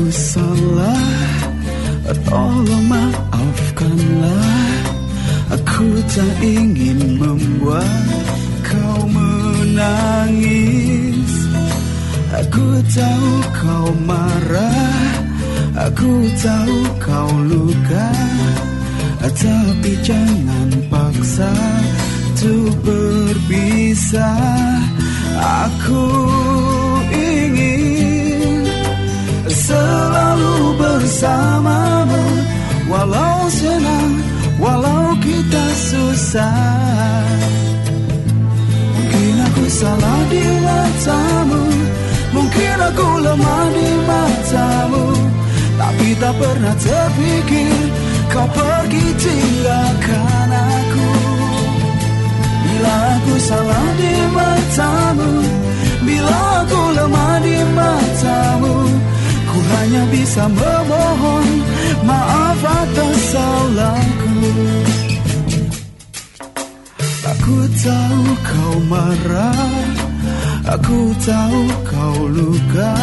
Ku salah Tolong maafkanlah. Aku tak ingin membuat kau menangis. Aku tahu kau marah Aku tahu kau luka. Tapi jangan paksa tuh berpisah. Aku Selalu bersamamu. Walau senang Walau kita susah. Mungkin aku salah di matamu. Mungkin aku lemah di matamu. Tapi tak pernah terpikir Kau pergi tinggalkan aku. Bila aku salah di matamu hanya bisa memohon Maaf atas salahku. Aku tahu kau marah Aku tahu kau luka.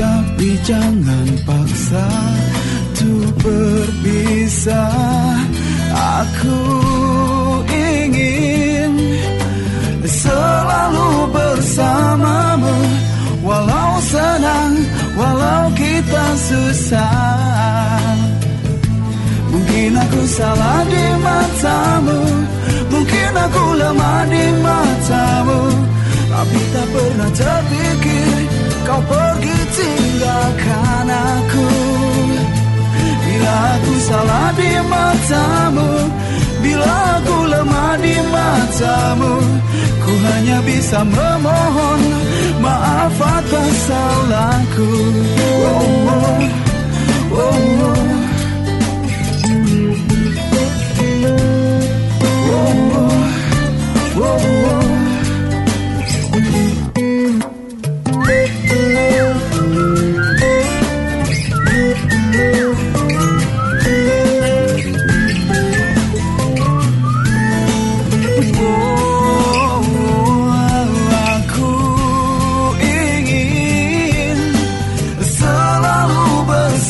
Tapi jangan paksa Untuk berpisah. Aku susah. Mungkin aku salah di matamu Mungkin aku lemah di matamu. Tapi tak pernah terpikir Kau pergi tinggalkan aku. Bila aku salah di matamu Bila aku lemah di matamu Ku hanya bisa memohon Maaf atas salahku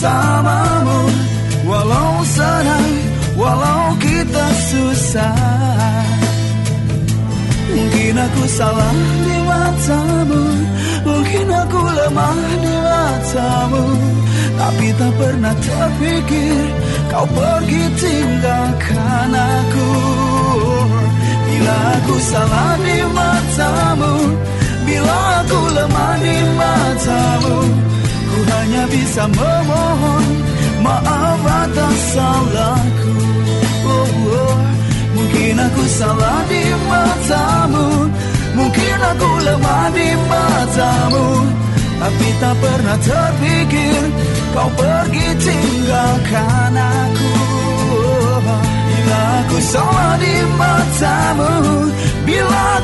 bersamamu. Walau senang, walau kita susah. Mungkin aku salah di matamu Mungkin aku lemah di matamu. Tapi tak pernah terpikir Kau pergi tinggalkan aku aku salah di matamu. Bila aku lemah di matamu Ku hanya bisa memohon Maaf atas salahku. Oh, oh. Mungkin aku salah di matamu. Mungkin aku lemah di matamu. Tapi tak pernah terpikir Kau pergi tinggalkan aku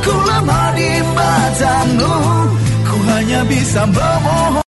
Aku lemah di matamu Ku hanya bisa memohon